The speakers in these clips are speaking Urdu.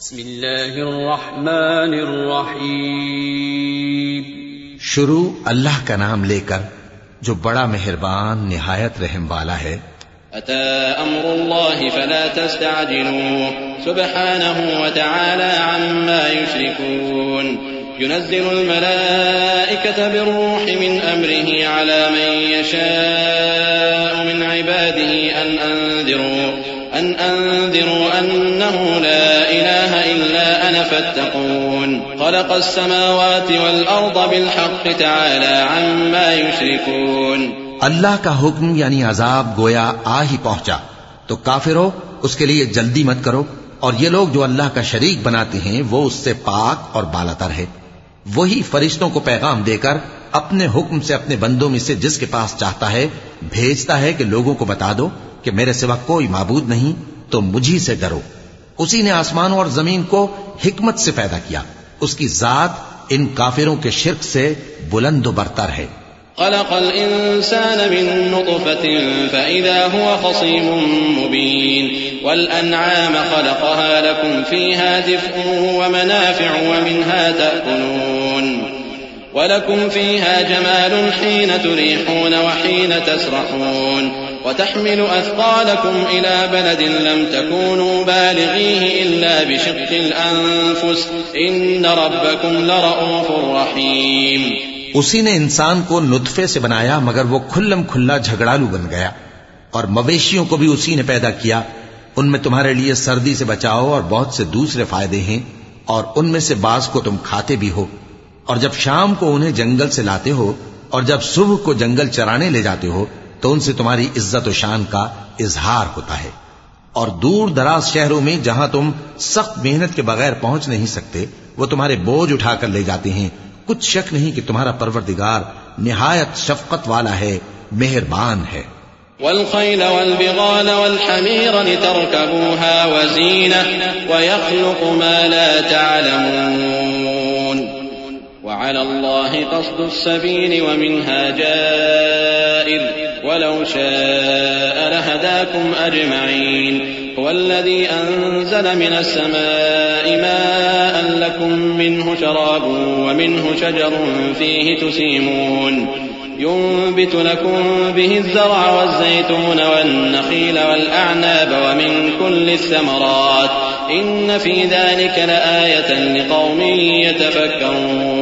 بسم الله الرحمن الرحيم شروع اللہ کا نام لے کر جو بڑا مہربان نہایت رحم والا ہے۔ أتى أمر الله فلا تستعجلوه سبحانه وتعالى عما يشركون ينزل الملائكة بالروح من أمره على من يشاء من عباده أن أنذروا أن أنذروا أنه لا إله إلا أنا فاتقون. خلق السماوات والأرض بالحق تعالى عما يشركون. اللہ کا حکم یعنی عذاب گویا آ ہی پہنچا۔ تو کافرو، اس کے لیے جلدی مت کرو۔ اور یہ لوگ جو اللہ کا شریک بناتے ہیں، وہ اس سے پاک اور بالاتر ہے۔ وہی فرشتوں کو پیغام دے کر اپنے حکم سے اپنے بندوں میں سے جس کے پاس چاہتا ہے، بھیجتا ہے کہ لوگوں کو بتا دو۔ کہ میرے سوا کوئی معبود نہیں، تو مجھی سے ڈرو۔ اسی نے آسمانوں اور زمین کو حکمت سے پیدا کیا۔ اس کی ذات ان کافروں کے شرک سے بلند و برتر ہے۔ خلق الإنسان من نطفة فإذا هو خصيم مبين والأنعام خلقها لكم فيها دفء ومنافع ومنها تأكلون ولكم فيها جمال حين تريحون وحين تسرحون وتحمل أثقالكم إلى بلد لم تكونوا بالغيه إلا بشق الأنفس. إن ربكم لرؤوف رحيم. اسی نے انسان کو نطفے سے بنایا، مگر وہ کھلم کھلا جھگڑالو بن گیا۔ اور مویشیوں کو بھی اسی نے پیدا کیا۔ ان میں تمہارے لیے سردی سے بچاؤ اور بہت سے دوسرے فائدے ہیں، اور ان میں سے بعض کو تم کھاتے بھی ہو۔ اور جب شام کو انہیں جنگل سے لاتے ہو، اور جب صبح کو جنگل چرانے لے جاتے ہو تو ان سے تمہاری عزت و شان کا اظہار ہوتا ہے۔ اور دور دراز شہروں میں جہاں تم سخت محنت کے بغیر پہنچ نہیں سکتے، وہ تمہارے بوجھ اٹھا کر لے جاتے ہیں۔ کچھ شک نہیں کہ تمہارا پروردگار نہایت شفقت والا ہے، مہربان ہے۔ والخيل والبغال والحمير لتركبوها وزينة ويخلق ما لا تعلمون۔ وعلى الله قصد السبيل ومنها جائر۔ ولو شاء لهداكم أجمعين. هو الذي أنزل من السماء ماء لكم منه شراب ومنه شجر فيه تسيمون. ينبت لكم به الزرع والزيتون والنخيل والأعناب ومن كل الثمرات. إن في ذلك لآية لقوم يتفكرون.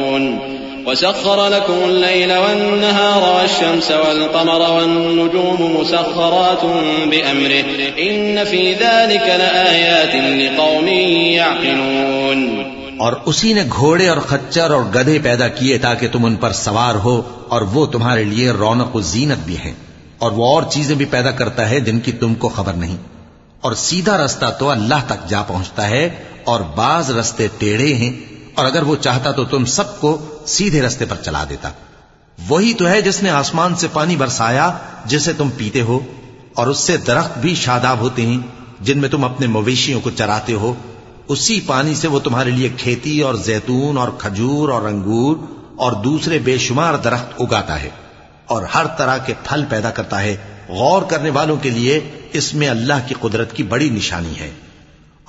وسخر لكم الليل والنهار والشمس والقمر والنجوم مسخرات بأمره. إن في ذلك لآيات لقوم يعقلون. اور اسی نے گھوڑے اور خچر اور گدھے پیدا کیے تاکہ تم ان پر سوار ہو اور وہ تمہارے لیے رونق و زینت بھی ہیں اور وہ اور چیزیں بھی پیدا کرتا ہے جن کی تم کو خبر نہیں۔ اور سیدھا رستہ تو اللہ تک جا پہنچتا ہے اور بعض رستے ٹیڑھے ہیں اور اگر وہ چاہتا تو تم سب کو سیدھے رستے پر چلا دیتا۔ وہی تو ہے جس نے آسمان سے پانی برسایا، جسے تم پیتے ہو، اور اس سے درخت بھی شاداب ہوتے ہیں، جن میں تم اپنے مویشیوں کو چراتے ہو۔ اسی پانی سے وہ تمہارے لیے کھیتی اور زیتون اور کھجور اور انگور اور دوسرے بے شمار درخت اگاتا ہے۔ اور ہر طرح کے پھل پیدا کرتا ہے۔ غور کرنے والوں کے لیے اس میں اللہ کی قدرت کی بڑی نشانی ہے۔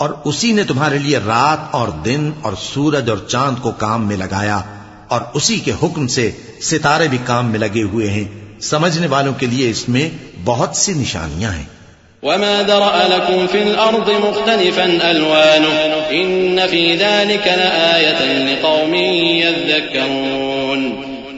اور اسی نے تمہارے لیے رات اور دن اور سورج اور چاند کو کام میں لگایا اور اسی کے حکم سے ستارے بھی کام میں لگے ہوئے ہیں۔ سمجھنے والوں کے لیے اس میں بہت سی نشانیاں ہیں۔ وما ذرأ لكم في الأرض مختلفا ألوانه إن في ذلك لآية لقوم يذكرون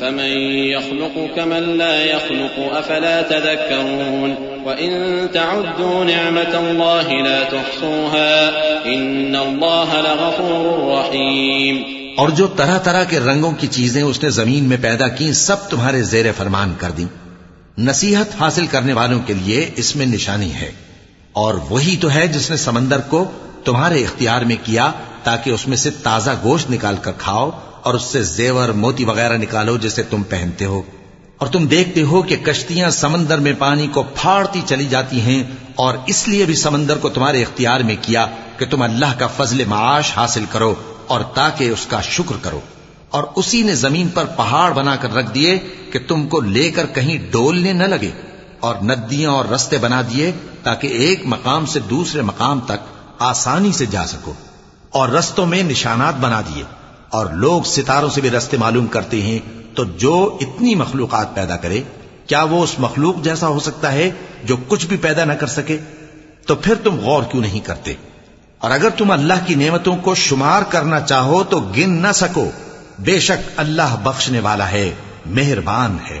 أفمن يخلق كمن لا يخلق أفلا تذكرون وإن تعدوا نعمة الله لا تحصوها إن الله لغفور رحيم اور جو طرح طرح کے رنگوں کی چیزیں اس نے زمین میں پیدا کی سب تمہارے زیر فرمان کر دی نصیحت حاصل کرنے والوں کے لیے اس میں نشانی ہے۔ اور وہی تو ہے جس نے سمندر کو تمہارے اختیار میں کیا تاکہ اس میں سے تازہ گوشت نکال کر کھاؤ اور اس سے زیور، موتی وغیرہ نکالو جسے تم پہنتے ہو۔ اور تم دیکھتے ہو کہ کشتیاں سمندر میں پانی کو پھاڑتی چلی جاتی ہیں، اور اس لیے بھی سمندر کو تمہارے اختیار میں کیا کہ تم اللہ کا فضل معاش حاصل کرو اور تاکہ اس کا شکر کرو۔ اور اسی نے زمین پر پہاڑ بنا کر رکھ دیے کہ تم کو لے کر کہیں ڈولنے نہ لگے، اور ندیاں اور رستے بنا دیے تاکہ ایک مقام سے دوسرے مقام تک آسانی سے جا سکو۔ اور رستوں میں نشانات بنا دیے۔ اور لوگ ستاروں سے بھی رستے معلوم کرتے ہیں، تو جو اتنی مخلوقات پیدا کرے، کیا وہ اس مخلوق جیسا ہو سکتا ہے جو کچھ بھی پیدا نہ کر سکے؟ تو پھر تم غور کیوں نہیں کرتے؟ اور اگر تم اللہ کی نعمتوں کو شمار کرنا چاہو تو گن نہ سکو۔ بے شک اللہ بخشنے والا ہے، مہربان ہے۔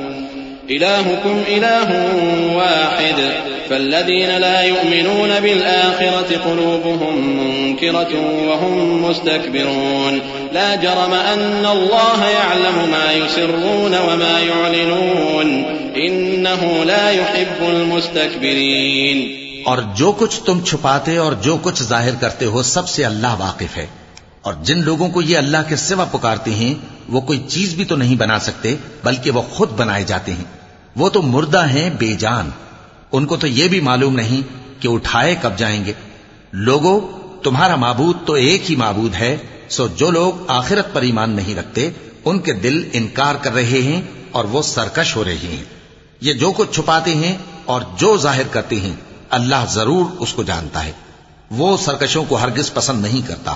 إلهكم إله واحد. فالذين لا يؤمنون بالآخرة قلوبهم منكرة وهم مستكبرون. لا جرم أن الله يعلم ما يسرون وما يعلنون. إنه لا يحب المستكبرين. اور جو کچھ تم چھپاتے اور جو کچھ ظاہر کرتے ہو سب سے اللہ واقف ہے. اور جن لوگوں کو یہ اللہ کے سوا پکارتے ہیں، وہ کوئی چیز بھی تو نہیں بنا سکتے، بلکہ وہ خود بنائے جاتے ہیں۔ وہ تو مردہ ہیں بے جان۔ ان کو تو یہ بھی معلوم نہیں کہ اٹھائے کب جائیں گے۔ لوگوں تمہارا معبود تو ایک ہی معبود ہے، سو جو لوگ آخرت پر ایمان نہیں رکھتے، ان کے دل انکار کر رہے ہیں اور وہ سرکش ہو رہے ہیں۔ یہ جو کچھ چھپاتے ہیں اور جو ظاہر کرتے ہیں، اللہ ضرور اس کو جانتا ہے۔ وہ سرکشوں کو ہرگز پسند نہیں کرتا۔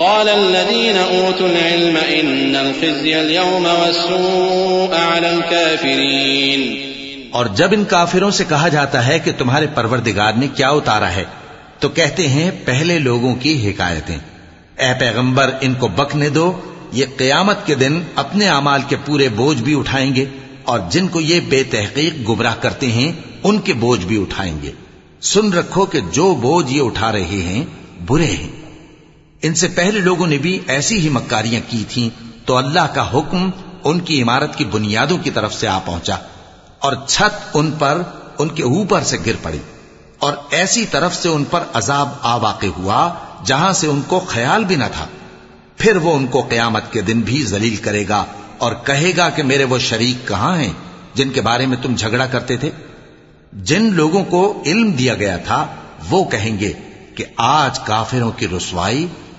قال الذين أوتوا العلم إن الخزي اليوم والسوء على الكافرين. اور جب ان کافروں سے کہا جاتا ہے کہ تمہارے پروردگار نے کیا اتارا ہے، تو کہتے ہیں پہلے لوگوں کی حکایتیں۔ اے پیغمبر، ان کو بکنے دو، یہ قیامت کے دن اپنے اعمال کے پورے بوجھ بھی اٹھائیں گے، اور جن کو یہ بے تحقیق گمراہ کرتے ہیں، ان کے بوجھ بھی اٹھائیں گے۔ سن رکھو کہ جو بوجھ یہ اٹھا رہے ہیں، برے ہیں۔ ان سے پہلے لوگوں نے بھی ایسی ہی مکاریاں کی تھیں تو اللہ کا حکم ان کی عمارت کی بنیادوں کی طرف سے آ پہنچا اور چھت ان پر ان کے اوپر سے گر پڑی اور ایسی طرف سے ان پر عذاب آ واقع ہوا جہاں سے ان کو خیال بھی نہ تھا۔ پھر وہ ان کو قیامت کے دن بھی ذلیل کرے گا اور کہے گا کہ میرے وہ شریک کہاں ہیں جن کے بارے میں تم جھگڑا کرتے تھے؟ جن لوگوں کو علم دیا گیا تھا وہ کہیں گے کہ آج کافروں کی رسوائی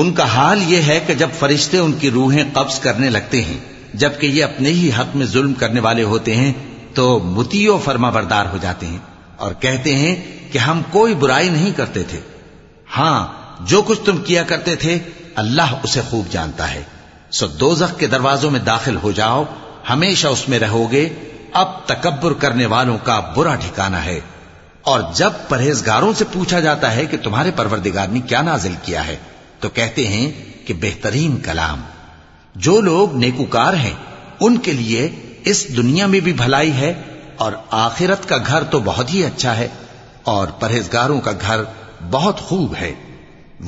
ان کا حال یہ ہے کہ جب فرشتے ان کی روحیں قبض کرنے لگتے ہیں، جبکہ یہ اپنے ہی حق میں ظلم کرنے والے ہوتے ہیں، تو متی و فرما بردار ہو جاتے ہیں اور کہتے ہیں کہ ہم کوئی برائی نہیں کرتے تھے۔ ہاں جو کچھ تم کیا کرتے تھے، اللہ اسے خوب جانتا ہے۔ سو دوزخ کے دروازوں میں داخل ہو جاؤ، ہمیشہ اس میں رہو گے اب تکبر کرنے والوں کا برا ٹھکانہ ہے۔ اور جب پرہیزگاروں سے پوچھا جاتا ہے کہ تمہارے پروردگار نے کیا نازل کیا ہے تو کہتے ہیں کہ بہترین کلام۔ جو لوگ نیکوکار ہیں، ان کے لیے اس دنیا میں بھی بھلائی ہے اور آخرت کا گھر تو بہت ہی اچھا ہے اور پرہیزگاروں کا گھر بہت خوب ہے۔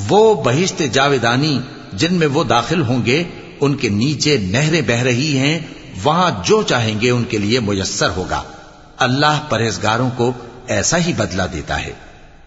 وہ بہشت جاویدانی جن میں وہ داخل ہوں گے، ان کے نیچے نہریں بہ رہی ہیں، وہاں جو چاہیں گے ان کے لیے میسر ہوگا۔ اللہ پرہیزگاروں کو ایسا ہی بدلہ دیتا ہے۔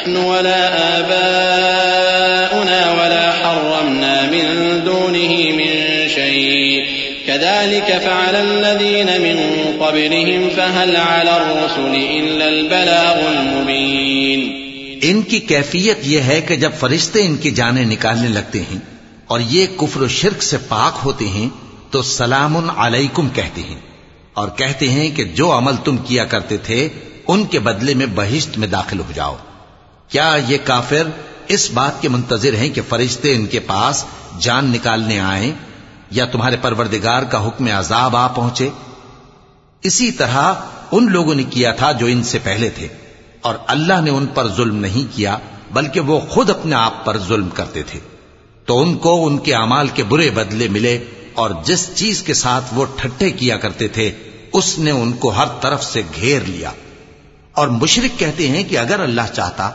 نحن ولا آباؤنا ولا حرمنا من دونه من شيء. كذلك فعل الذين من قبلهم فهل على الرسل إلا البلاغ المبين. ان کی کیفیت یہ ہے کہ جب فرشتے ان کی جانیں نکالنے لگتے ہیں اور یہ کفر و شرک سے پاک ہوتے ہیں، تو سلام علیکم کہتے ہیں اور کہتے ہیں کہ جو عمل تم کیا کرتے تھے، ان کے بدلے میں بہشت میں داخل ہو جاؤ۔ کیا یہ کافر اس بات کے منتظر ہیں کہ فرشتے ان کے پاس جان نکالنے آئیں یا تمہارے پروردگار کا حکم عذاب آ پہنچے؟ اسی طرح ان لوگوں نے کیا تھا جو ان سے پہلے تھے، اور اللہ نے ان پر ظلم نہیں کیا، بلکہ وہ خود اپنے آپ پر ظلم کرتے تھے۔ تو ان کو ان کے اعمال کے برے بدلے ملے، اور جس چیز کے ساتھ وہ ٹھٹے کیا کرتے تھے، اس نے ان کو ہر طرف سے گھیر لیا۔ اور مشرق کہتے ہیں کہ اگر اللہ چاہتا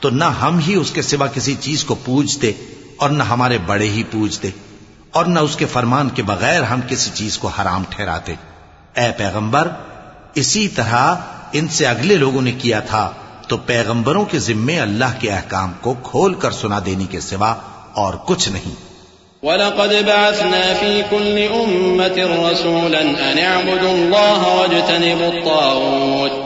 تو نہ ہم ہی اس کے سوا کسی چیز کو پوجتے اور نہ ہمارے بڑے ہی پوجتے اور نہ اس کے فرمان کے بغیر ہم کسی چیز کو حرام ٹھہراتے۔ اے پیغمبر، اسی طرح ان سے اگلے لوگوں نے کیا تھا، تو پیغمبروں کے ذمے اللہ کے احکام کو کھول کر سنا دینے کے سوا اور کچھ نہیں۔ ولقد بعثنا في كل أمة رسولا أن اعبدوا الله واجتنبوا الطاغوت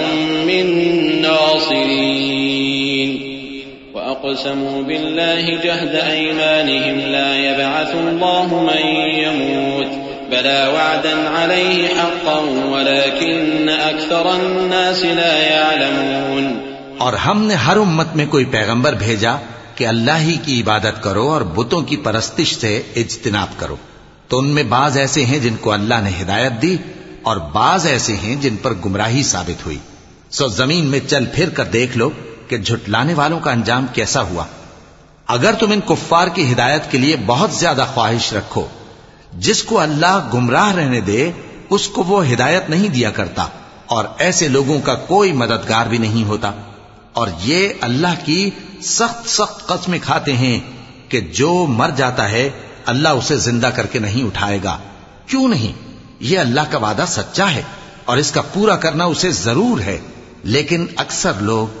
وأقسموا بالله جهد أيمانهم لا يبعث الله من يموت بلى وعدا عليه حقا ولكن أكثر الناس لا يعلمون اور ہم نے ہر امت میں کوئی پیغمبر بھیجا کہ اللہ ہی کی عبادت کرو اور بتوں کی پرستش سے اجتناب کرو۔ تو ان میں بعض ایسے ہیں جن کو اللہ نے ہدایت دی اور بعض ایسے ہیں جن پر گمراہی ثابت ہوئی۔ سو زمین میں چل پھر کر دیکھ لو کہ جھٹلانے والوں کا انجام کیسا ہوا؟ اگر تم ان کفار کی ہدایت کے لیے بہت زیادہ خواہش رکھو، جس کو اللہ گمراہ رہنے دے، اس کو وہ ہدایت نہیں دیا کرتا، اور ایسے لوگوں کا کوئی مددگار بھی نہیں ہوتا۔ اور یہ اللہ کی سخت سخت قسمیں کھاتے ہیں کہ جو مر جاتا ہے، اللہ اسے زندہ کر کے نہیں اٹھائے گا۔ کیوں نہیں؟ یہ اللہ کا وعدہ سچا ہے، اور اس کا پورا کرنا اسے ضرور ہے۔ لیکن اکثر لوگ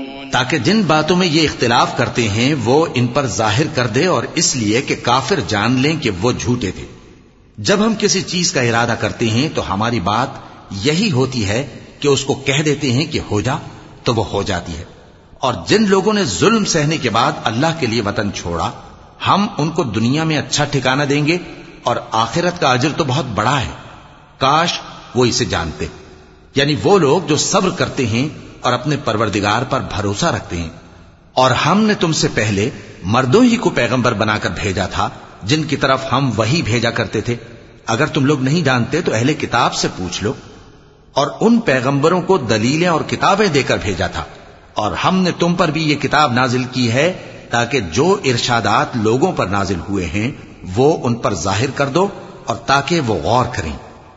تاکہ جن باتوں میں یہ اختلاف کرتے ہیں وہ ان پر ظاہر کر دے اور اس لیے کہ کافر جان لیں کہ وہ جھوٹے تھے۔ جب ہم کسی چیز کا ارادہ کرتے ہیں تو ہماری بات یہی ہوتی ہے کہ اس کو کہہ دیتے ہیں کہ ہو جا تو وہ ہو جاتی ہے۔ اور جن لوگوں نے ظلم سہنے کے بعد اللہ کے لیے وطن چھوڑا، ہم ان کو دنیا میں اچھا ٹھکانہ دیں گے اور آخرت کا اجر تو بہت بڑا ہے۔ کاش وہ اسے جانتے۔ یعنی وہ لوگ جو صبر کرتے ہیں اور اپنے پروردگار پر بھروسہ رکھتے ہیں۔ اور ہم نے تم سے پہلے مردوں ہی کو پیغمبر بنا کر بھیجا تھا، جن کی طرف ہم وہی بھیجا کرتے تھے۔ اگر تم لوگ نہیں جانتے تو اہل کتاب سے پوچھ لو۔ اور ان پیغمبروں کو دلیلیں اور کتابیں دے کر بھیجا تھا۔ اور ہم نے تم پر بھی یہ کتاب نازل کی ہے تاکہ جو ارشادات لوگوں پر نازل ہوئے ہیں، وہ ان پر ظاہر کر دو اور تاکہ وہ غور کریں۔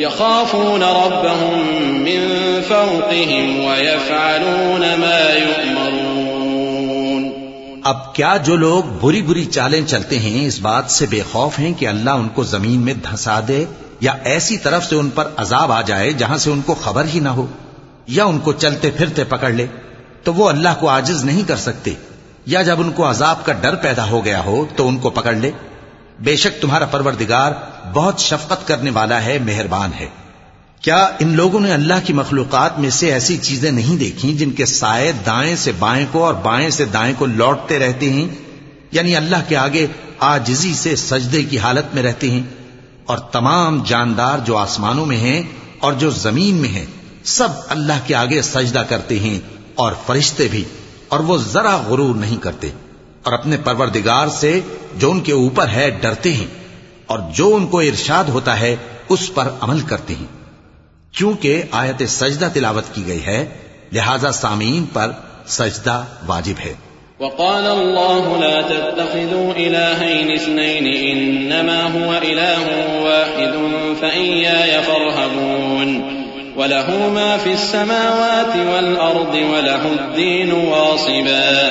يخافون ربهم من فوقهم ويفعلون ما يؤمرون. اب کیا جو لوگ بری بری چالیں چلتے ہیں اس بات سے بے خوف ہیں کہ اللہ ان کو زمین میں دھسا دے یا ایسی طرف سے ان پر عذاب آ جائے جہاں سے ان کو خبر ہی نہ ہو یا ان کو چلتے پھرتے پکڑ لے، تو وہ اللہ کو آجز نہیں کر سکتے۔ یا جب ان کو عذاب کا ڈر پیدا ہو گیا ہو تو ان کو پکڑ لے۔ بے شک تمہارا پروردگار بہت شفقت کرنے والا ہے، مہربان ہے۔ کیا ان لوگوں نے اللہ کی مخلوقات میں سے ایسی چیزیں نہیں دیکھی جن کے سائے دائیں سے بائیں کو اور بائیں سے دائیں کو لوٹتے رہتے ہیں؟ یعنی اللہ کے آگے آجزی سے سجدے کی حالت میں رہتے ہیں اور تمام جاندار جو آسمانوں میں ہیں اور جو زمین میں ہیں، سب اللہ کے آگے سجدہ کرتے ہیں اور فرشتے بھی، اور وہ ذرا غرور نہیں کرتے۔ اور اپنے پروردگار سے جو ان کے اوپر ہے ڈرتے ہیں، اور جو ان کو ارشاد ہوتا ہے، اس پر عمل کرتے ہیں۔ کیونکہ آیت سجدہ تلاوت کی گئی ہے، لہذا سامعین پر سجدہ واجب ہے۔ وقال الله لا تتخذوا إلهين اثنين، إنما هو إله واحد، فإياي فارهبون۔ وله ما في السماوات والأرض، وله الدين واصبا۔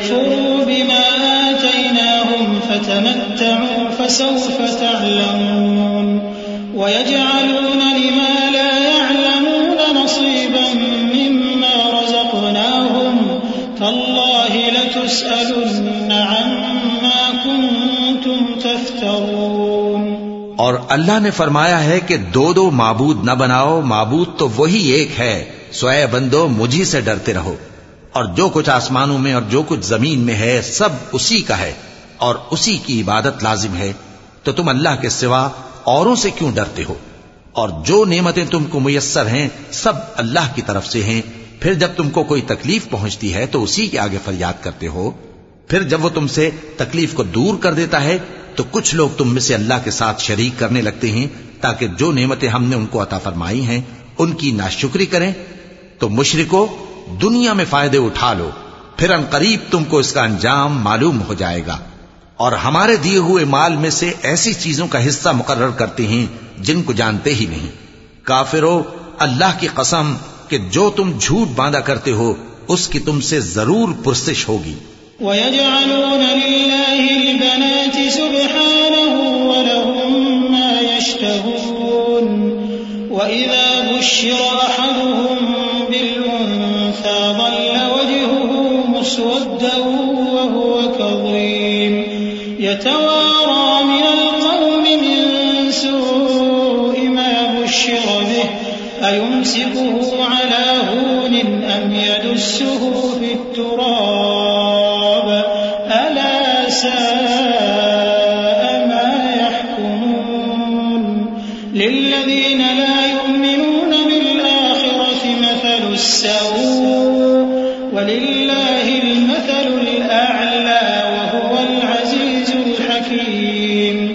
فسوف تعلمون ويجعلون لما لا يعلمون نصيبا مما رزقناهم تالله لتسألن عما كنتم تفترون اور اللہ نے فرمایا ہے کہ دو دو معبود نہ بناؤ، معبود تو وہی ایک ہے۔ سوئے بندو، مجھی سے ڈرتے رہو۔ اور جو کچھ آسمانوں میں اور جو کچھ زمین میں ہے، سب اسی کا ہے۔ اور اسی کی عبادت لازم ہے، تو تم اللہ کے سوا اوروں سے کیوں ڈرتے ہو؟ اور جو نعمتیں تم کو میسر ہیں، سب اللہ کی طرف سے ہیں۔ پھر جب تم کو کوئی تکلیف پہنچتی ہے، تو اسی کے آگے فریاد کرتے ہو۔ پھر جب وہ تم سے تکلیف کو دور کر دیتا ہے، تو کچھ لوگ تم میں سے اللہ کے ساتھ شریک کرنے لگتے ہیں۔ تاکہ جو نعمتیں ہم نے ان کو عطا فرمائی ہیں، ان کی ناشکری کریں۔ تو مشرکو، دنیا میں فائدے اٹھا لو۔ پھر ان قریب تم کو اس کا انجام معلوم ہو جائے گا۔ اور ہمارے دیے ہوئے مال میں سے ایسی چیزوں کا حصہ مقرر کرتے ہیں جن کو جانتے ہی نہیں۔ کافرو، اللہ کی قسم کہ جو تم جھوٹ باندھا کرتے ہو، اس کی تم سے ضرور پرسش ہوگی۔ ويجعلون لله البنات سبحانه ولهم ما يشتهون۔ وإذا بشر أحدهم أيحسبه على هون أم يدسه في التراب؟ ألا ساء ما يحكمون؟ للذين لا يؤمنون بالآخرة مثل السوء ولله المثل الأعلى وهو العزيز الحكيم.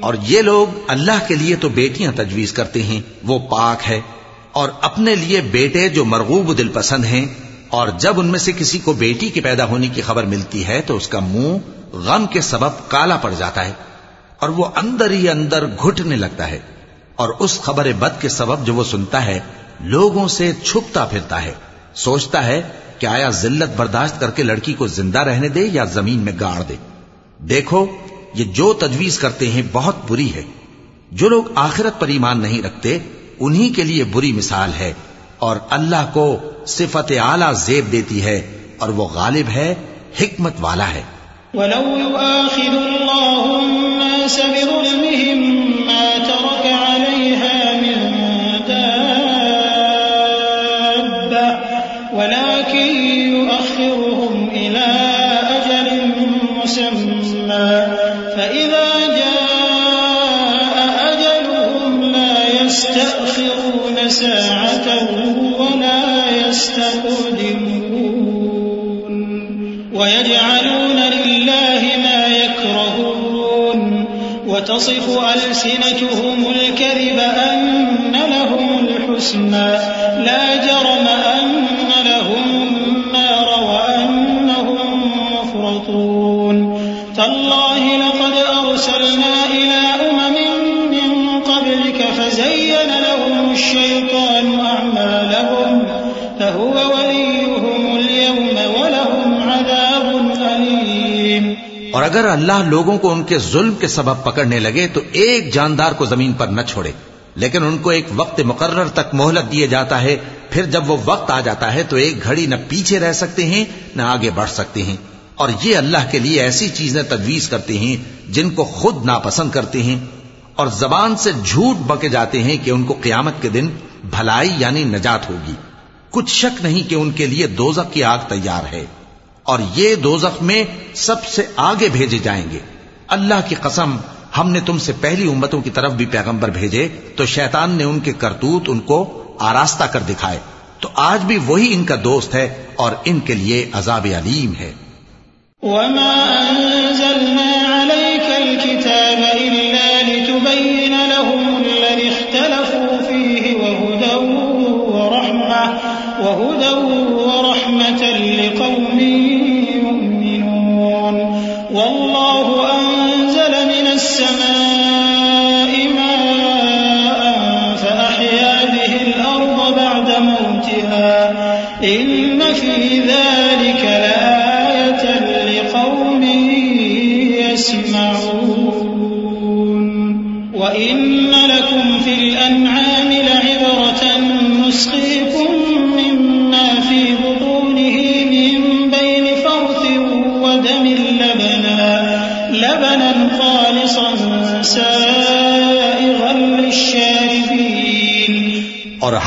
اور یہ لوگ اللہ کے لیے تو بیٹیاں تجویز کرتے ہیں وہ پاک ہے۔ اور اپنے لیے بیٹے جو مرغوب دل پسند ہیں، اور جب ان میں سے کسی کو بیٹی کے پیدا ہونے کی خبر ملتی ہے، تو اس کا منہ غم کے سبب کالا پڑ جاتا ہے، اور وہ اندر ہی اندر گھٹنے لگتا ہے، اور اس خبر بد کے سبب جو وہ سنتا ہے، لوگوں سے چھپتا پھرتا ہے۔ سوچتا ہے کہ آیا ذلت برداشت کر کے لڑکی کو زندہ رہنے دے یا زمین میں گاڑ دے۔ دیکھو، یہ جو تجویز کرتے ہیں بہت بری ہے۔ جو لوگ آخرت پر ایمان نہیں رکھتے انہی کے لیے بری مثال ہے اور اللہ کو صفت اعلی زیب دیتی ہے اور وہ غالب ہے، حکمت والا ہے۔ ولو يؤاخذ الله الناس وتصف ألسنتهم الكذب أن لهم الحسنى. اور اگر اللہ لوگوں کو ان کے ظلم کے سبب پکڑنے لگے تو ایک جاندار کو زمین پر نہ چھوڑے۔ لیکن ان کو ایک وقت مقرر تک مہلت دیے جاتا ہے۔ پھر جب وہ وقت آ جاتا ہے تو ایک گھڑی نہ پیچھے رہ سکتے ہیں، نہ آگے بڑھ سکتے ہیں۔ اور یہ اللہ کے لیے ایسی چیزیں تجویز کرتے ہیں جن کو خود ناپسند کرتے ہیں۔ اور زبان سے جھوٹ بکے جاتے ہیں کہ ان کو قیامت کے دن بھلائی یعنی نجات ہوگی۔ کچھ شک نہیں کہ ان کے لیے دوزخ کی آگ تیار ہے۔ اور یہ دوزخ میں سب سے آگے بھیجے جائیں گے۔ اللہ کی قسم، ہم نے تم سے پہلی امتوں کی طرف بھی پیغمبر بھیجے، تو شیطان نے ان کے کرتوت ان کو آراستہ کر دکھائے۔ تو آج بھی وہی ان کا دوست ہے اور ان کے لیے عذاب علیم ہے۔ وما أنزلنا عليك الكتاب إلا لتبين لهم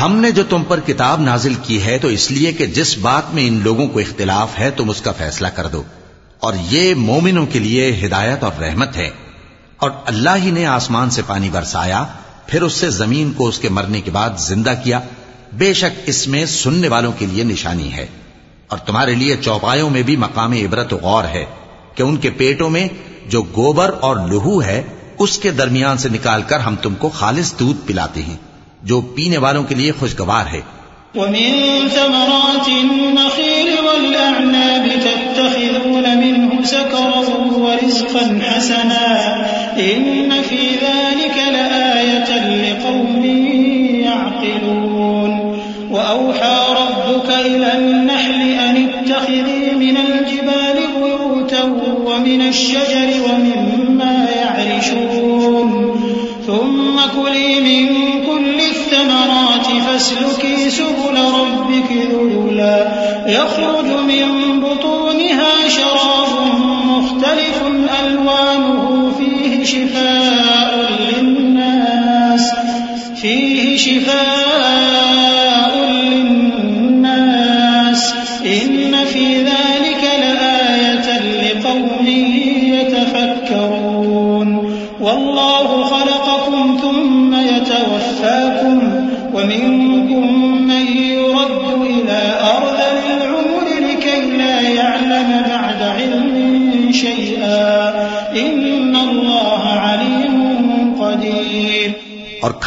ہم نے جو تم پر کتاب نازل کی ہے تو اس لیے کہ جس بات میں ان لوگوں کو اختلاف ہے تم اس کا فیصلہ کر دو۔ اور یہ مومنوں کے لیے ہدایت اور رحمت ہے۔ اور اللہ ہی نے آسمان سے پانی برسایا، پھر اس سے زمین کو اس کے مرنے کے بعد زندہ کیا۔ بے شک اس میں سننے والوں کے لیے نشانی ہے۔ اور تمہارے لیے چوپایوں میں بھی مقام عبرت و غور ہے کہ ان کے پیٹوں میں جو گوبر اور لہو ہے، اس کے درمیان سے نکال کر ہم تم کو خالص دودھ پلاتے ہیں۔ جو پینے والوں کے لیے خوشگوار ہے ومن ثمرات النخيل والأعناب تتخذون منه سكرا ورزقا حسنا إن في ذلك لآية لقوم يعقلون وأوحى ربك إلى النحل أن اتخذي من الجبال بيوتا ومن الشجر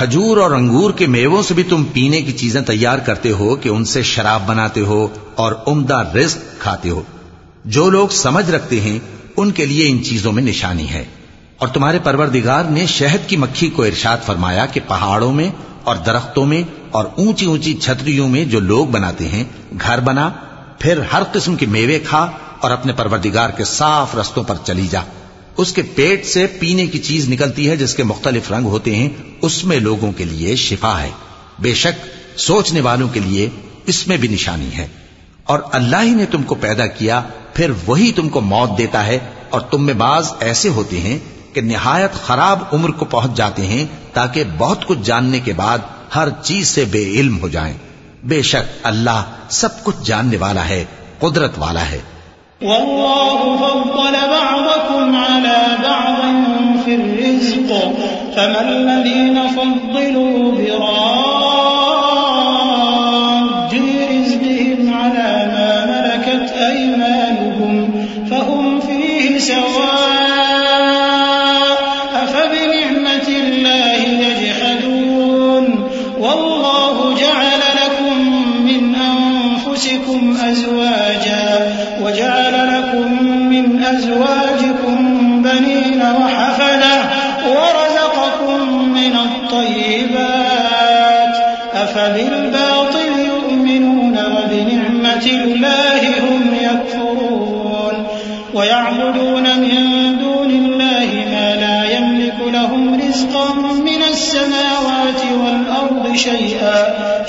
کھجور اور انگور کے میووں سے بھی تم پینے کی چیزیں تیار کرتے ہو کہ ان سے شراب بناتے ہو اور عمدہ رزق کھاتے ہو۔ جو لوگ سمجھ رکھتے ہیں، ان کے لیے ان چیزوں میں نشانی ہے۔ اور تمہارے پروردگار نے شہد کی مکھی کو ارشاد فرمایا کہ پہاڑوں میں اور درختوں میں اور اونچی اونچی چھتریوں میں جو لوگ بناتے ہیں، گھر بنا، پھر ہر قسم کے میوے کھا اور اپنے پروردگار کے صاف رستوں پر چلی جا۔ اس کے پیٹ سے پینے کی چیز نکلتی ہے جس کے مختلف رنگ ہوتے ہیں، اس میں لوگوں کے لیے شفا ہے۔ بے شک، سوچنے والوں کے لیے اس میں بھی نشانی ہے۔ اور اللہ ہی نے تم کو پیدا کیا، پھر وہی تم کو موت دیتا ہے۔ اور تم میں بعض ایسے ہوتے ہیں کہ نہایت خراب عمر کو پہنچ جاتے ہیں تاکہ بہت کچھ جاننے کے بعد ہر چیز سے بے علم ہو جائیں۔ بے شک، اللہ سب کچھ جاننے والا ہے، قدرت والا ہے۔ والله فما الذين فضلوا براد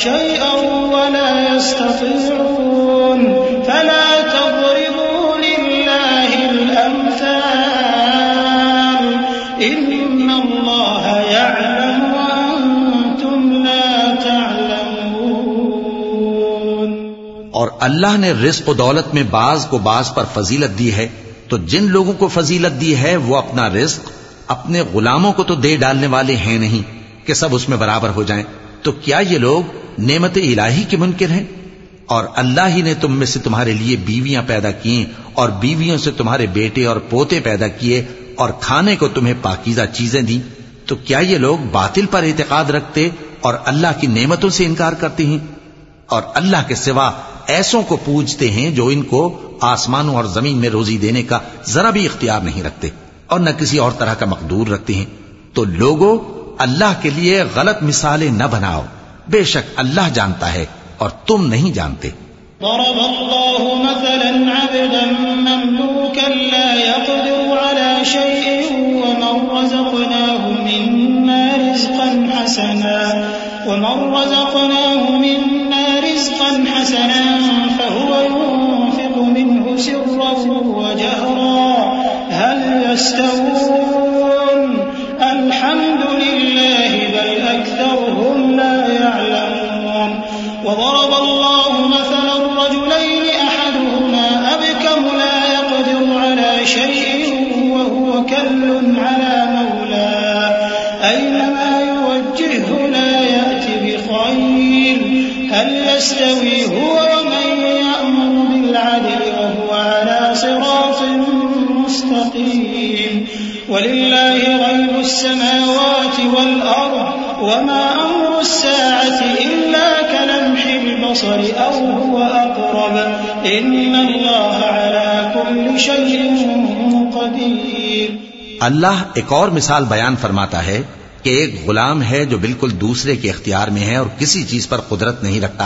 شيئا ولا يستطيعون. فلا تضربوا لله الأمثال. إن الله يعلم وأنتم لا تعلمون. اور اللہ نے رزق و دولت میں بعض کو بعض پر فضیلت دی ہے، تو جن لوگوں کو فضیلت دی ہے، وہ اپنا رزق اپنے غلاموں کو تو دے ڈالنے والے ہیں نہیں، کہ سب اس میں برابر ہو جائیں۔ تو کیا یہ لوگ نعمت الہی کے منکر ہیں؟ اور اللہ ہی نے تم میں سے تمہارے لیے بیویاں پیدا کی اور بیویوں سے تمہارے بیٹے اور پوتے پیدا کیے اور کھانے کو تمہیں پاکیزہ چیزیں دی تو کیا یہ لوگ باطل پر اعتقاد رکھتے اور اللہ کی نعمتوں سے انکار کرتے ہیں؟ اور اللہ کے سوا ایسوں کو پوجتے ہیں جو ان کو آسمانوں اور زمین میں روزی دینے کا ذرا بھی اختیار نہیں رکھتے اور نہ کسی اور طرح کا مقدور رکھتے ہیں۔ تو لوگوں اللہ کے لیے غلط مثالیں نہ بناؤ۔ بے شک اللہ جانتا ہے اور تم نہیں جانتے۔ ضرب الله مثلا عبدا مملوكا لا يقدر على شيء ومن رزقناه منا رزقا حسنا، ومن رزقناه منا رزقا حسنا فهو ينفق منه سرا وجهرا۔ هل يستوون يستوي هو ومن يأمر بالعدل وهو على صراط مستقيم. ولله غيب والأرض وما أمر الساعة إلا كلمح البصر أو هو أقرب. إن الله على كل شيء قدير. ایک اور مثال بیان فرماتا ہے کہ ایک غلام ہے جو بالکل دوسرے کے اختیار میں ہے اور کسی چیز پر قدرت نہیں رکھتا۔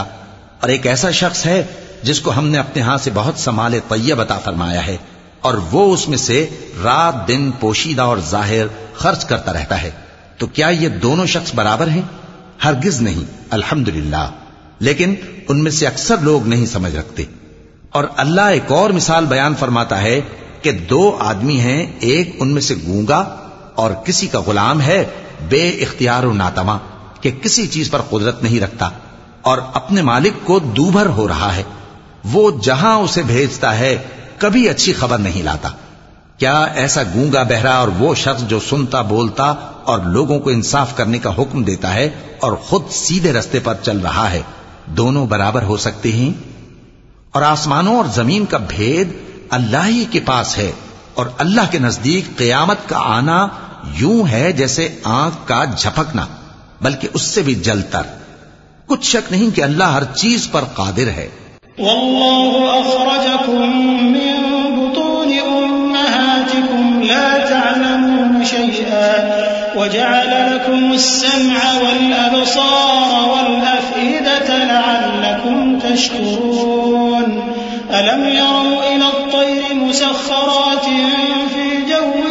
اور ایک ایسا شخص ہے جس کو ہم نے اپنے ہاں سے بہت سمال طیب عطا فرمایا ہے اور وہ اس میں سے رات دن پوشیدہ اور ظاہر خرچ کرتا رہتا ہے۔ تو کیا یہ دونوں شخص برابر ہیں؟ ہرگز نہیں الحمد لیکن ان میں سے اکثر لوگ نہیں سمجھ رکھتے۔ اور اللہ ایک اور مثال بیان فرماتا ہے کہ دو آدمی ہیں، ایک ان میں سے گونگا اور کسی کا غلام ہے بے اختیار و ناتما کہ کسی چیز پر قدرت نہیں رکھتا اور اپنے مالک کو دوبھر ہو رہا ہے۔ وہ جہاں اسے بھیجتا ہے، کبھی اچھی خبر نہیں لاتا۔ کیا ایسا گونگا بہرا اور وہ شخص جو سنتا بولتا اور لوگوں کو انصاف کرنے کا حکم دیتا ہے اور خود سیدھے رستے پر چل رہا ہے، دونوں برابر ہو سکتے ہیں؟ اور آسمانوں اور زمین کا بھید اللہ ہی کے پاس ہے اور اللہ کے نزدیک قیامت کا آنا یوں ہے جیسے آنکھ کا جھپکنا، بلکہ اس سے بھی جل تر۔ کچھ شک نہیں کہ اللہ ہر چیز پر قادر ہے۔ والله أخرجكم من بطون أمهاتكم لا تعلمون شيئا وجعل لكم السمع والأبصار والأفئدة لعلكم تشكرون ألم يروا إلى الطير مسخرات في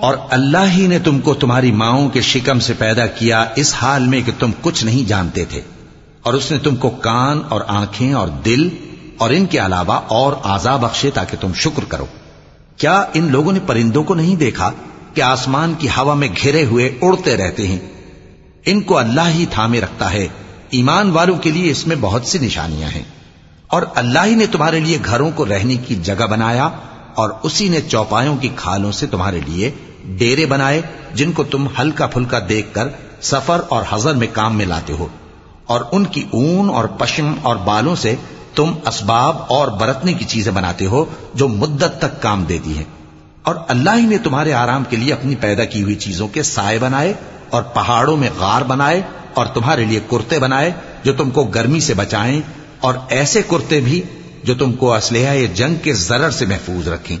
اور اللہ ہی نے تم کو تمہاری ماؤں کے شکم سے پیدا کیا اس حال میں کہ تم کچھ نہیں جانتے تھے اور اس نے تم کو کان اور آنکھیں اور دل اور ان کے علاوہ اور آزا بخشے تاکہ تم شکر کرو۔ کیا ان لوگوں نے پرندوں کو نہیں دیکھا کہ آسمان کی ہوا میں گھرے ہوئے اڑتے رہتے ہیں؟ ان کو اللہ ہی تھامے رکھتا ہے۔ ایمان والوں کے لیے اس میں بہت سی نشانیاں ہیں۔ اور اللہ ہی نے تمہارے لیے گھروں کو رہنے کی جگہ بنایا اور اسی نے چوپایوں کی کھالوں سے تمہارے لیے ڈیرے بنائے جن کو تم ہلکا پھلکا دیکھ کر سفر اور حضر میں کام میں لاتے ہو۔ اور ان کی اون اور پشم اور بالوں سے تم اسباب اور برتنے کی چیزیں بناتے ہو جو مدت تک کام دیتی ہیں۔ اور اللہ ہی نے تمہارے آرام کے لیے اپنی پیدا کی ہوئی چیزوں کے سائے بنائے اور پہاڑوں میں غار بنائے اور تمہارے لیے کرتے بنائے جو تم کو گرمی سے بچائیں اور ایسے کرتے بھی جو تم کو اسلحہ جنگ کے ضرر سے محفوظ رکھیں۔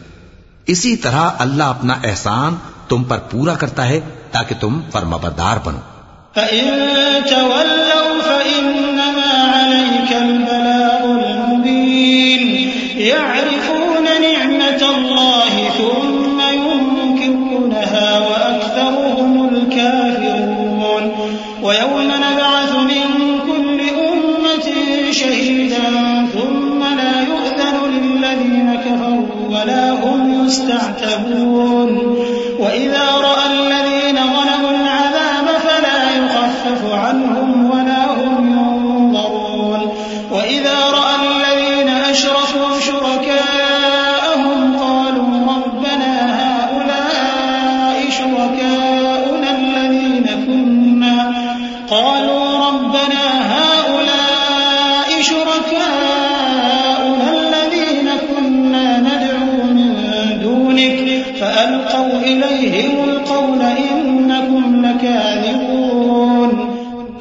اسی طرح اللہ اپنا احسان تم پر پورا کرتا ہے تاکہ تم فرمبردار بنو۔ فإن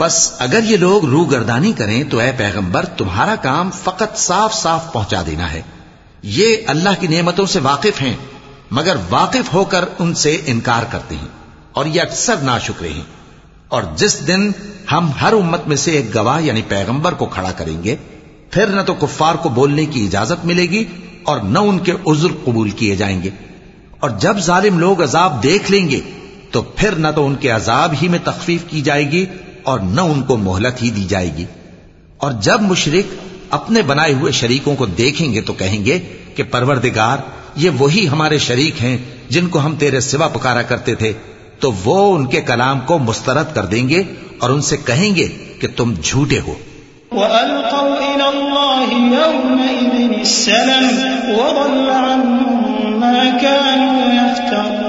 بس اگر یہ لوگ روگردانی کریں تو اے پیغمبر، تمہارا کام فقط صاف صاف پہنچا دینا ہے۔ یہ اللہ کی نعمتوں سے واقف ہیں، مگر واقف ہو کر ان سے انکار کرتے ہیں اور یہ اکثر نا ہیں۔ اور جس دن ہم ہر امت میں سے ایک گواہ یعنی پیغمبر کو کھڑا کریں گے، پھر نہ تو کفار کو بولنے کی اجازت ملے گی اور نہ ان کے عذر قبول کیے جائیں گے۔ اور جب ظالم لوگ عذاب دیکھ لیں گے، تو پھر نہ تو ان کے عذاب ہی میں تخفیف کی جائے گی اور نہ ان کو مہلت ہی دی جائے گی۔ اور جب مشرق اپنے بنائے ہوئے شریکوں کو دیکھیں گے تو کہیں گے کہ پروردگار، یہ وہی ہمارے شریک ہیں جن کو ہم تیرے سوا پکارا کرتے تھے۔ تو وہ ان کے کلام کو مسترد کر دیں گے اور ان سے کہیں گے کہ تم جھوٹے ہو۔ وَأَلْقَوْا إِلَى اللَّهِ يَوْمَئِذٍ السَّلَمَ وَضَلَّ عَنْهُمْ مَا كَانُوا يَفْتَرُونَ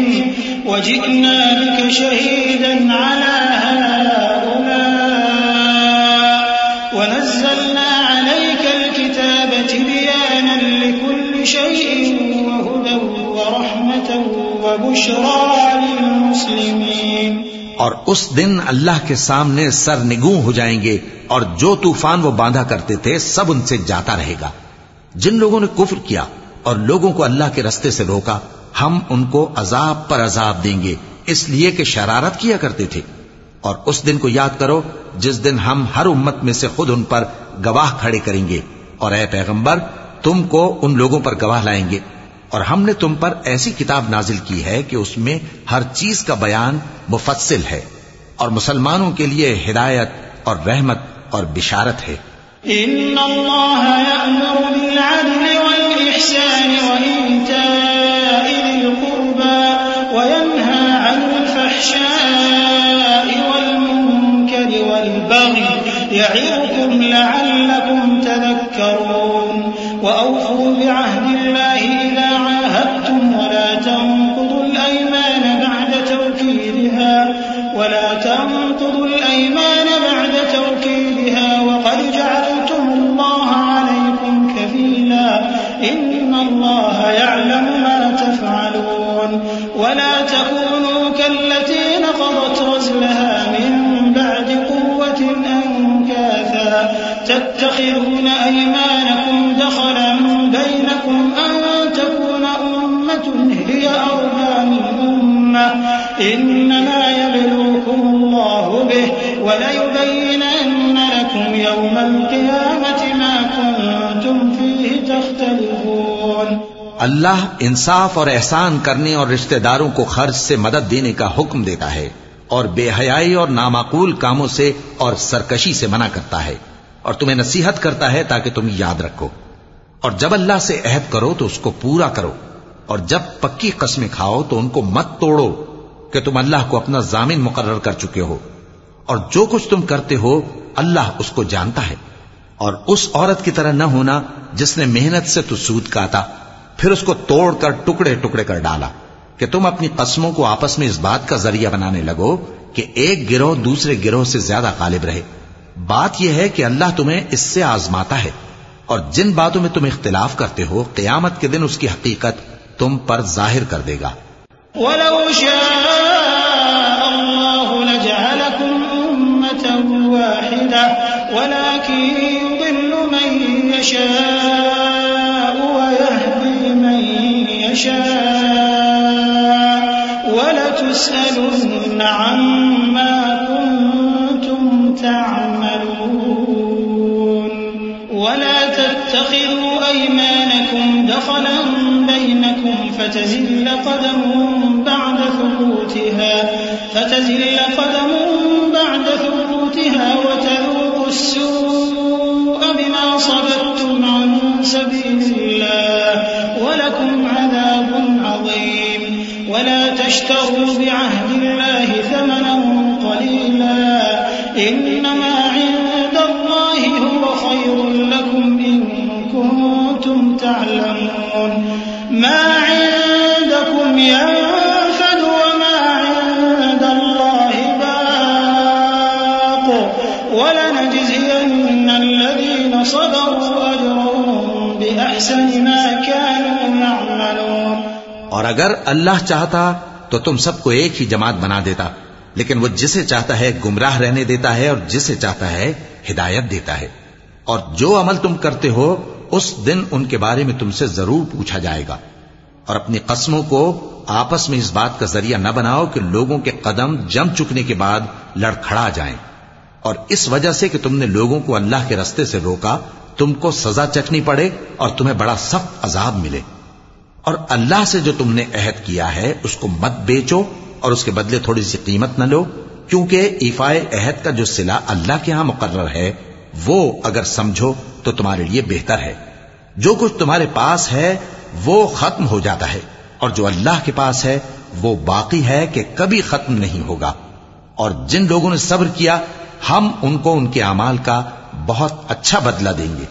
وَجِئْنَا بِكَ شَهِيدًا عَلَىٰ هَٰؤُلَاءِ وَنَزَّلْنَا عَلَيْكَ الْكِتَابَ تِبْيَانًا لِّكُلِّ شَيْءٍ وَهُدًى وَرَحْمَةً وَبُشْرَىٰ لِلْمُسْلِمِينَ. اور اس دن اللہ کے سامنے سر نگوں ہو جائیں گے اور جو طوفان وہ باندھا کرتے تھے سب ان سے جاتا رہے گا۔ جن لوگوں نے کفر کیا اور لوگوں کو اللہ کے رستے سے روکا ہم ان کو عذاب پر عذاب دیں گے، اس لیے کہ شرارت کیا کرتے تھے۔ اور اس دن کو یاد کرو، جس دن ہم ہر امت میں سے خود ان پر گواہ کھڑے کریں گے۔ اور اے پیغمبر، تم کو ان لوگوں پر گواہ لائیں گے۔ اور ہم نے تم پر ایسی کتاب نازل کی ہے کہ اس میں ہر چیز کا بیان مفصل ہے۔ اور مسلمانوں کے لیے ہدایت اور رحمت اور بشارت ہے۔ ان اللہ یأمر بالعدل والإحسان وإیتاء الفحشاء والمنكر والبغي يعظكم تتخذون أيمانكم دخلا بينكم أن تكون أمة هي أربى من أمة. إنما يبلوكم الله به وليبينن لكم يوم القيامة ما كنتم فيه تختلفون. اللہ انصاف اور احسان کرنے اور رشتہ داروں کو خرچ سے مدد دینے کا حکم دیتا ہے اور بے حیائی اور نامعقول کاموں سے اور سرکشی سے منع کرتا ہے۔ اور تمہیں نصیحت کرتا ہے تاکہ تم یاد رکھو۔ اور جب اللہ سے عہد کرو تو اس کو پورا کرو۔ اور جب پکی قسمیں کھاؤ تو ان کو مت توڑو کہ تم اللہ کو اپنا ضامن مقرر کر چکے ہو۔ اور جو کچھ تم کرتے ہو، اللہ اس کو جانتا ہے۔ اور اس عورت کی طرح نہ ہونا جس نے محنت سے تو سود کاتا، پھر اس کو توڑ کر ٹکڑے ٹکڑے کر ڈالا۔ کہ تم اپنی قسموں کو آپس میں اس بات کا ذریعہ بنانے لگو کہ ایک گروہ دوسرے گروہ سے زیادہ غالب رہے۔ بات یہ ہے کہ اللہ تمہیں اس سے آزماتا ہے اور جن باتوں میں تم اختلاف کرتے ہو، قیامت کے دن اس کی حقیقت تم پر ظاہر کر دے گا۔ ولو شاء الله لجعلكم أمة واحدة ولكن يضل من يشاء ويهدي من يشاء ولتسألن عما تتخذوا أيمانكم دخلا بينكم فتزل قدم بعد ثبوتها فتزل قدم بعد ثبوتها وتذوقوا السوء بما صددتم عن سبيل الله ولكم عذاب عظيم. ولا تشتروا بعهد الله ثمنا قليلا إنما اور اگر اللہ چاہتا تو تم سب کو ایک ہی جماعت بنا دیتا، لیکن وہ جسے چاہتا ہے گمراہ رہنے دیتا ہے اور جسے چاہتا ہے ہدایت دیتا ہے۔ اور جو عمل تم کرتے ہو، اس دن ان کے بارے میں تم سے ضرور پوچھا جائے گا۔ اور اپنی قسموں کو آپس میں اس بات کا ذریعہ نہ بناؤ کہ لوگوں کے قدم جم چکنے کے بعد لڑکھڑا جائیں۔ اور اس وجہ سے کہ تم نے لوگوں کو اللہ کے رستے سے روکا، تم کو سزا چکنی پڑے اور تمہیں بڑا سخت عذاب ملے۔ اور اللہ سے جو تم نے عہد کیا ہے، اس کو مت بیچو اور اس کے بدلے تھوڑی سی قیمت نہ لو، کیونکہ ایفائے عہد کا جو سلا اللہ کے ہاں مقرر ہے، وہ اگر سمجھو تو تمہارے لیے بہتر ہے۔ جو کچھ تمہارے پاس ہے، وہ ختم ہو جاتا ہے۔ اور جو اللہ کے پاس ہے، وہ باقی ہے کہ کبھی ختم نہیں ہوگا۔ اور جن لوگوں نے صبر کیا، ہم ان کو ان کے اعمال کا بہت اچھا بدلہ دیں گے۔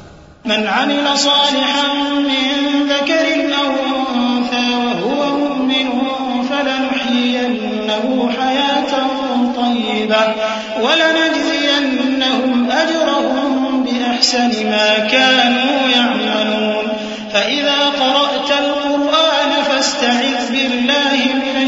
من عمل صالحا من ذكر أو أنثى وهو مؤمن فلنحيينه حياة طيبة ولنجزينهم أجرهم بأحسن ما كانوا يعملون. فإذا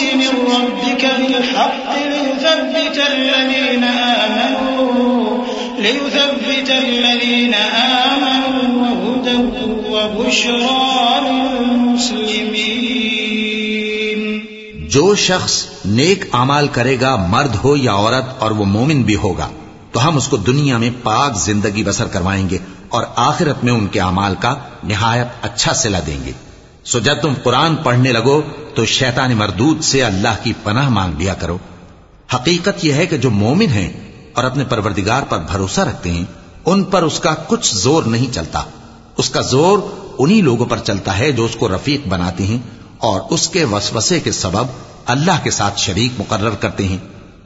القدس من ربك بالحق ليثبت الذين آمنوا، ليثبت الذين آمنوا وهدى وبشرى للمسلمين. جو شخص نیک اعمال کرے گا، مرد ہو یا عورت، اور وہ مومن بھی ہوگا، تو ہم اس کو دنیا میں پاک زندگی بسر کروائیں گے اور آخرت میں ان کے اعمال کا نہایت اچھا صلہ دیں گے۔ سو جب تم قرآن پڑھنے لگو تو شیطان مردود سے اللہ کی پناہ مانگ لیا کرو۔ حقیقت یہ ہے کہ جو مومن ہیں اور اپنے پروردگار پر بھروسہ رکھتے ہیں، ان پر اس کا کچھ زور نہیں چلتا۔ اس کا زور انہی لوگوں پر چلتا ہے جو اس کو رفیق بناتے ہیں اور اس کے وسوسے کے سبب اللہ کے ساتھ شریک مقرر کرتے ہیں۔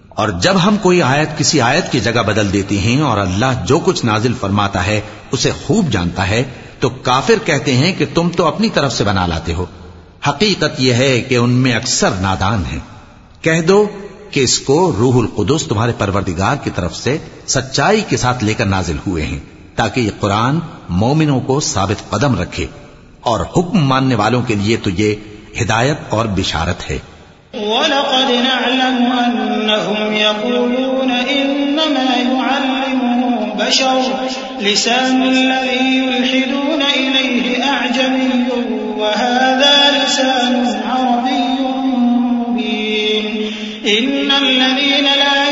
اور جب ہم کوئی آیت کسی آیت کی جگہ بدل دیتے ہیں اور اللہ جو کچھ نازل فرماتا ہے، اسے خوب جانتا ہے تو کافر کہتے ہیں کہ تم تو اپنی طرف سے بنا لاتے ہو۔ حقیقت یہ ہے کہ ان میں اکثر نادان ہیں۔ کہہ دو کہ اس کو روح القدس تمہارے پروردگار کی طرف سے سچائی کے ساتھ لے کر نازل ہوئے ہیں، تاکہ یہ قرآن مومنوں کو ثابت قدم رکھے۔ اور حکم ماننے والوں کے لیے تو یہ ہدایت اور بشارت ہے۔ ولقد نعلم أنهم يقولون إنما يعلمه بشر لسان الذي يلحدون إليه أعجمي وهذا لسان عربي مبين. إن الذين لا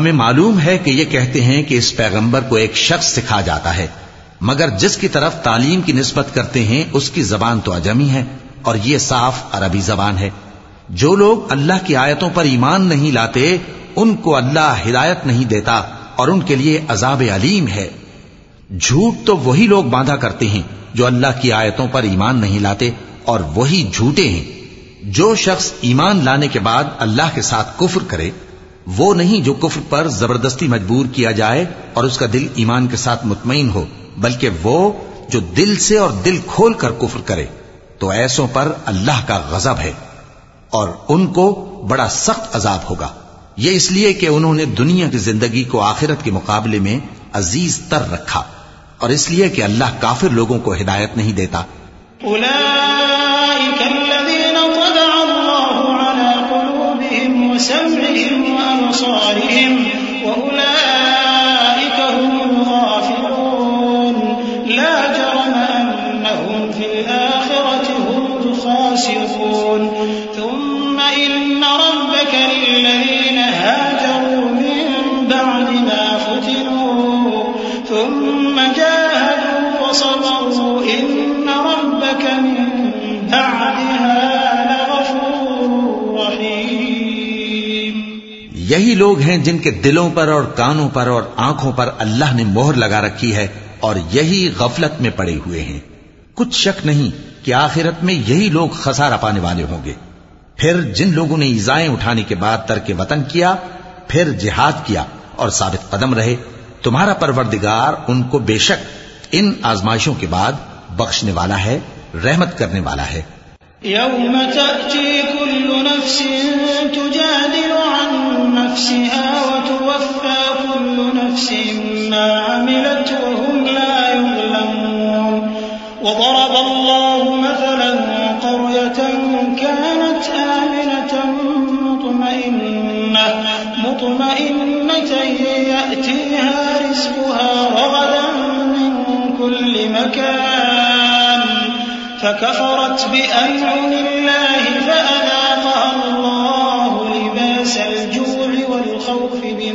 ہمیں معلوم ہے کہ یہ کہتے ہیں کہ اس پیغمبر کو ایک شخص سکھا جاتا ہے، مگر جس کی طرف تعلیم کی نسبت کرتے ہیں، اس کی زبان تو اجمی ہے، اور یہ صاف عربی زبان ہے۔ جو لوگ اللہ کی آیتوں پر ایمان نہیں لاتے، ان کو اللہ ہدایت نہیں دیتا، اور ان کے لیے عذاب علیم ہے۔ جھوٹ تو وہی لوگ باندھا کرتے ہیں، جو اللہ کی آیتوں پر ایمان نہیں لاتے، اور وہی جھوٹے ہیں۔ جو شخص ایمان لانے کے بعد اللہ کے ساتھ کفر کرے وہ نہیں جو کفر پر زبردستی مجبور کیا جائے اور اس کا دل ایمان کے ساتھ مطمئن ہو، بلکہ وہ جو دل سے اور دل کھول کر کفر کرے، تو ایسوں پر اللہ کا غضب ہے اور ان کو بڑا سخت عذاب ہوگا۔ یہ اس لیے کہ انہوں نے دنیا کی زندگی کو آخرت کے مقابلے میں عزیز تر رکھا اور اس لیے کہ اللہ کافر لوگوں کو ہدایت نہیں دیتا۔ أولئك الذين طبع الله على قلوبهم وسمعهم وأبصارهم وأولئك هم الغافلون. لا جرم أنهم في الآخرة هم الخاسرون. یہی لوگ ہیں جن کے دلوں پر اور کانوں پر اور آنکھوں پر اللہ نے مہر لگا رکھی ہے اور یہی غفلت میں پڑے ہوئے ہیں۔ کچھ شک نہیں کہ آخرت میں یہی لوگ خسارہ پانے والے ہوں گے۔ پھر جن لوگوں نے ایزائیں اٹھانے کے بعد ترک وطن کیا، پھر جہاد کیا اور ثابت قدم رہے، تمہارا پروردگار ان کو بے شک ان آزمائشوں کے بعد بخشنے والا ہے، رحمت کرنے والا ہے۔ يوم تأتي كل نفس تجادل نفسها وتوفى كل نفس ما عملت وهم لا يظلمون وضرب الله مثلا قرية كانت آمنة مطمئنة مطمئنة يأتيها رزقها رغدا من كل مكان. فكفرت بأنعم الله فأذاقها الله لباس الجوع.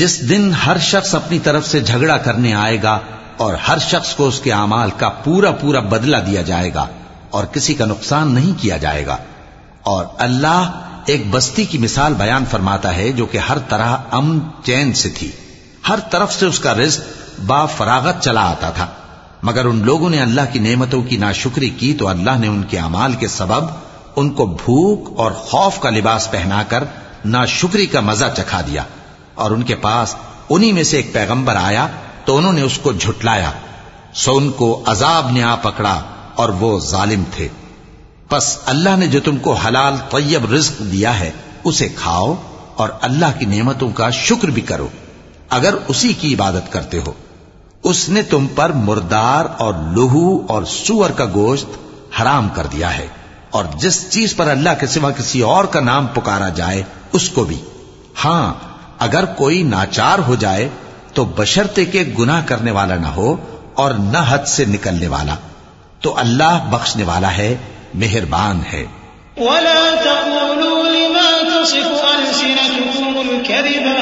جس دن ہر شخص اپنی طرف سے جھگڑا کرنے آئے گا اور ہر شخص کو اس کے اعمال کا پورا پورا بدلہ دیا جائے گا اور کسی کا نقصان نہیں کیا جائے گا۔ اور اللہ ایک بستی کی مثال بیان فرماتا ہے جو کہ ہر طرح امن چین سے تھی۔ ہر طرف سے اس کا رزق با فراغت چلا آتا تھا۔ مگر ان لوگوں نے اللہ کی نعمتوں کی ناشکری کی تو اللہ نے ان کے اعمال کے سبب ان کو بھوک اور خوف کا لباس پہنا کر ناشکری کا مزہ چکھا دیا۔ اور ان کے پاس انہی میں سے ایک پیغمبر آیا تو انہوں نے اس کو جھٹلایا۔ سو ان کو عذاب نے آ پکڑا اور وہ ظالم تھے۔ پس اللہ نے جو تم کو حلال طیب رزق دیا ہے، اسے کھاؤ اور اللہ کی نعمتوں کا شکر بھی کرو۔ اگر اسی کی عبادت کرتے ہو۔ اس نے تم پر مردار اور لہو اور سور کا گوشت حرام کر دیا ہے اور جس چیز پر اللہ کے سوا کسی اور کا نام پکارا جائے، اس کو بھی۔ ہاں اگر کوئی ناچار ہو جائے تو بشرتے کے گناہ کرنے والا نہ ہو اور نہ حد سے نکلنے والا۔ تو اللہ بخشنے والا ہے، مہربان ہے۔ وَلَا تَقُولُوا لِمَا تَصِفُ أَلْسِنَتُكُمُ الكذب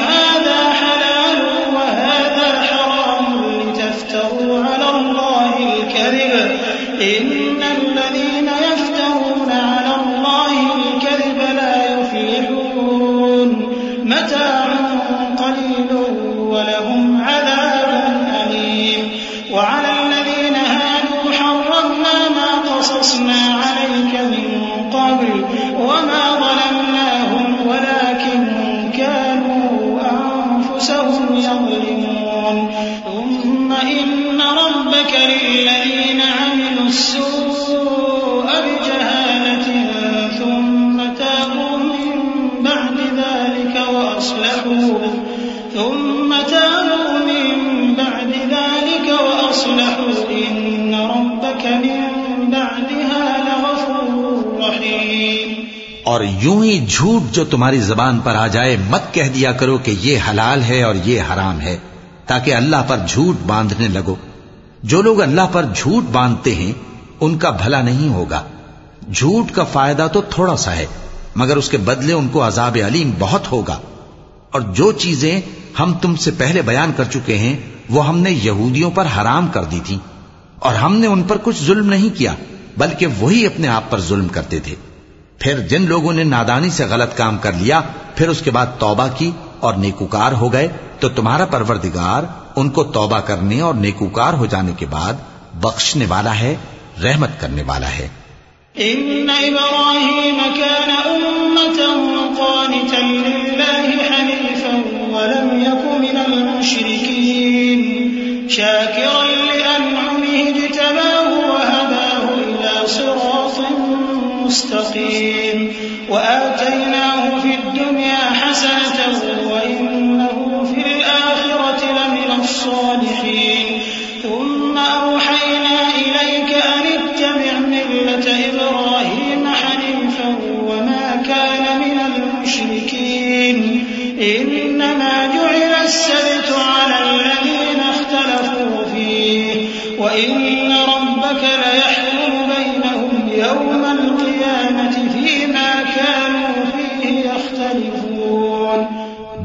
اور یوں ہی جھوٹ جو تمہاری زبان پر آ جائے، مت کہہ دیا کرو کہ یہ حلال ہے اور یہ حرام ہے، تاکہ اللہ پر جھوٹ باندھنے لگو۔ جو لوگ اللہ پر جھوٹ باندھتے ہیں، ان کا بھلا نہیں ہوگا۔ جھوٹ کا فائدہ تو تھوڑا سا ہے، مگر اس کے بدلے ان کو عذاب علیم بہت ہوگا۔ اور جو چیزیں ہم تم سے پہلے بیان کر چکے ہیں، وہ ہم نے یہودیوں پر حرام کر دی تھی اور ہم نے ان پر کچھ ظلم نہیں کیا، بلکہ وہی اپنے آپ پر ظلم کرتے تھے۔ پھر جن لوگوں نے نادانی سے غلط کام کر لیا، پھر اس کے بعد توبہ کی اور نیکوکار ہو گئے، تو تمہارا پروردگار ان کو توبہ کرنے اور نیکوکار ہو جانے کے بعد بخشنے والا ہے، رحمت کرنے والا ہے۔ إن مستقيم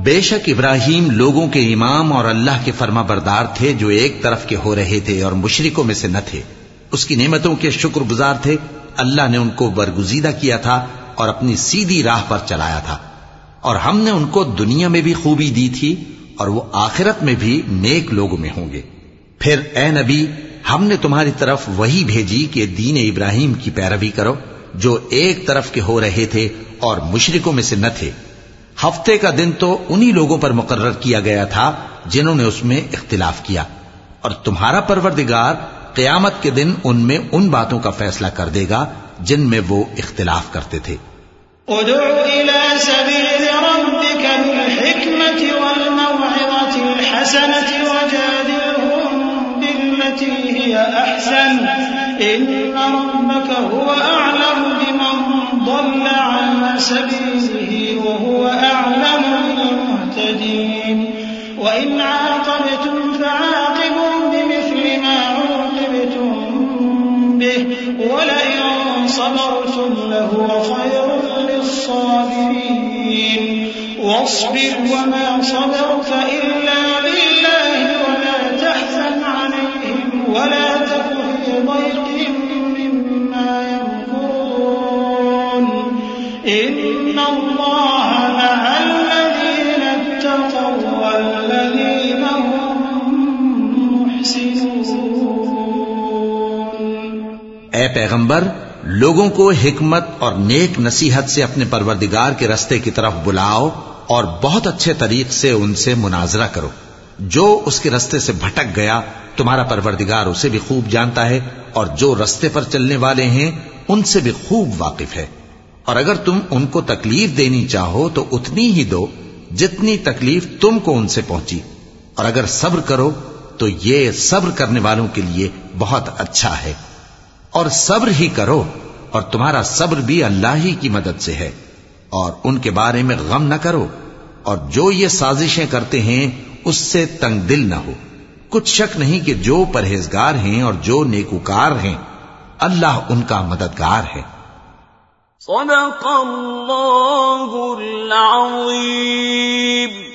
بے شک ابراہیم لوگوں کے امام اور اللہ کے فرما بردار تھے جو ایک طرف کے ہو رہے تھے اور مشرکوں میں سے نہ تھے۔ اس کی نعمتوں کے شکر گزار تھے۔ اللہ نے ان کو برگزیدہ کیا تھا اور اپنی سیدھی راہ پر چلایا تھا۔ اور ہم نے ان کو دنیا میں بھی خوبی دی تھی اور وہ آخرت میں بھی نیک لوگوں میں ہوں گے۔ پھر اے نبی، ہم نے تمہاری طرف وہی بھیجی کہ دین ابراہیم کی پیروی کرو جو ایک طرف کے ہو رہے تھے اور مشرکوں میں سے نہ تھے۔ ہفتے کا دن تو انہی لوگوں پر مقرر کیا گیا تھا جنہوں نے اس میں اختلاف کیا۔ اور تمہارا پروردگار قیامت کے دن ان میں ان باتوں کا فیصلہ کر دے گا جن میں وہ اختلاف کرتے تھے۔ ادع إلى سبيل ربك بالحكمة والموعظة الحسنة وجادلهم بالتي هي أحسن إن ربك هو أعلم ضل عن سبيله وهو أعلم بالمهتدين. وإن عاقبتم فعاقبوا بمثل ما عوقبتم به. ولئن صبرتم لهو خير للصابرين. واصبر وما صبرك إلا بالله ولا تحزن عليهم ولا پیغمبر لوگوں کو حکمت اور نیک نصیحت سے اپنے پروردگار کے رستے کی طرف بلاؤ اور بہت اچھے طریق سے ان سے مناظرہ کرو۔ جو اس کے رستے سے بھٹک گیا، تمہارا پروردگار اسے بھی خوب جانتا ہے اور جو رستے پر چلنے والے ہیں، ان سے بھی خوب واقف ہے۔ اور اگر تم ان کو تکلیف دینی چاہو، تو اتنی ہی دو جتنی تکلیف تم کو ان سے پہنچی۔ اور اگر صبر کرو، تو یہ صبر کرنے والوں کے لیے بہت اچھا ہے۔ اور صبر ہی کرو اور تمہارا صبر بھی اللہ ہی کی مدد سے ہے اور ان کے بارے میں غم نہ کرو اور جو یہ سازشیں کرتے ہیں، اس سے تنگ دل نہ ہو۔ کچھ شک نہیں کہ جو پرہیزگار ہیں اور جو نیکوکار ہیں، اللہ ان کا مددگار ہے۔ صدق اللہ العظیم۔